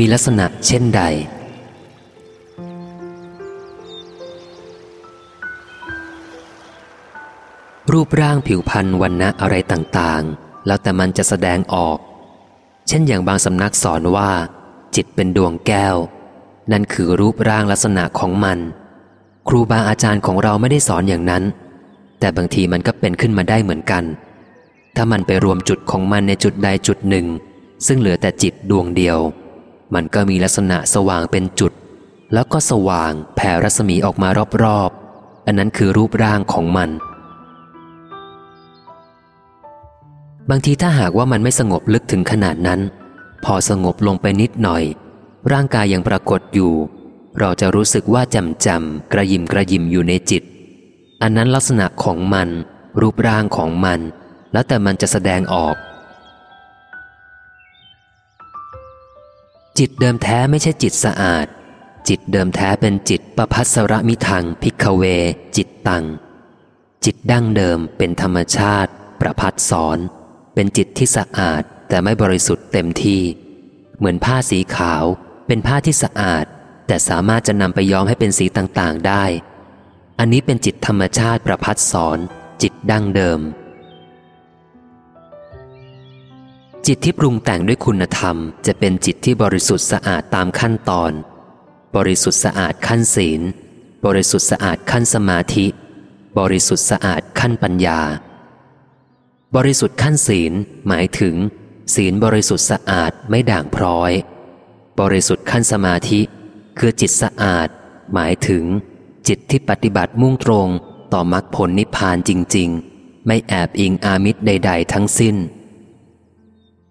มีลักษณะเช่นใด รูปร่างผิวพรรณวันนะอะไรต่างๆ แล้วแต่มันจะแสดงออก เช่นอย่างบางสำนักสอนว่า จิตเป็นดวงแก้ว นั่นคือรูปร่างลักษณะของมัน ครูบาอาจารย์ของเราไม่ได้สอนอย่างนั้น แต่บางทีมันก็เป็นขึ้นมาได้เหมือนกัน ถ้ามันไปรวมจุดของมันในจุดใดจุดหนึ่ง ซึ่งเหลือแต่จิตดวงเดียว มันก็มีลักษณะสว่างเป็นจุด แล้วก็สว่างแผ่รัศมีออกมารอบๆ อันนั้นคือรูปร่างของมัน บางทีถ้าหากว่ามันไม่สงบลึกถึงขนาดนั้น พอสงบลงไปนิดหน่อย ร่างกายยังปรากฏอยู่ เราจะรู้สึกว่าจำจำกระยิมกระยิมอยู่ในจิต อันนั้นลักษณะของมัน รูปร่างของมัน แล้วแต่มันจะแสดงออก จิตเดิมแท้ไม่ใช่จิตสะอาด จิตเดิมแท้เป็นจิตประพัสระมิทังพิกเว จิตตัง จิตดั้งเดิมเป็นธรรมชาติ ประพัดสอน เป็นจิตที่สะอาดแต่ไม่บริสุทธิ์เต็มที่ เหมือนผ้าสีขาว เป็นผ้าที่สะอาด แต่สามารถจะนำไปย้อมให้เป็นสีต่างๆได้ อันนี้เป็นจิตธรรมชาติประพัดสอน จิตดั้งเดิม จิตที่ปรุงแต่งด้วยคุณธรรม จะเป็นจิตที่บริสุทธิ์สะอาดตามขั้นตอน บริสุทธิ์สะอาดขั้นศีล บริสุทธิ์สะอาดขั้นสมาธิ บริสุทธิ์สะอาดขั้นปัญญา บริสุทธิ์ขั้นศีล หมายถึง ศีลบริสุทธิ์สะอาดไม่ด่างพร้อย บริสุทธิ์ขั้นสมาธิ คือจิตสะอาด หมายถึง จิตที่ปฏิบัติมุ่งตรง ต่อมรรคผลนิพพานจริง ๆ ไม่แอบอิงอามิตรใด ๆ ทั้งสิ้น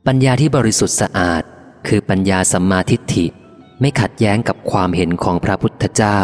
ปัญญาที่บริสุทธิ์สะอาด คือปัญญาสัมมาทิฏฐิ ไม่ขัดแย้งกับความเห็นของพระพุทธเจ้า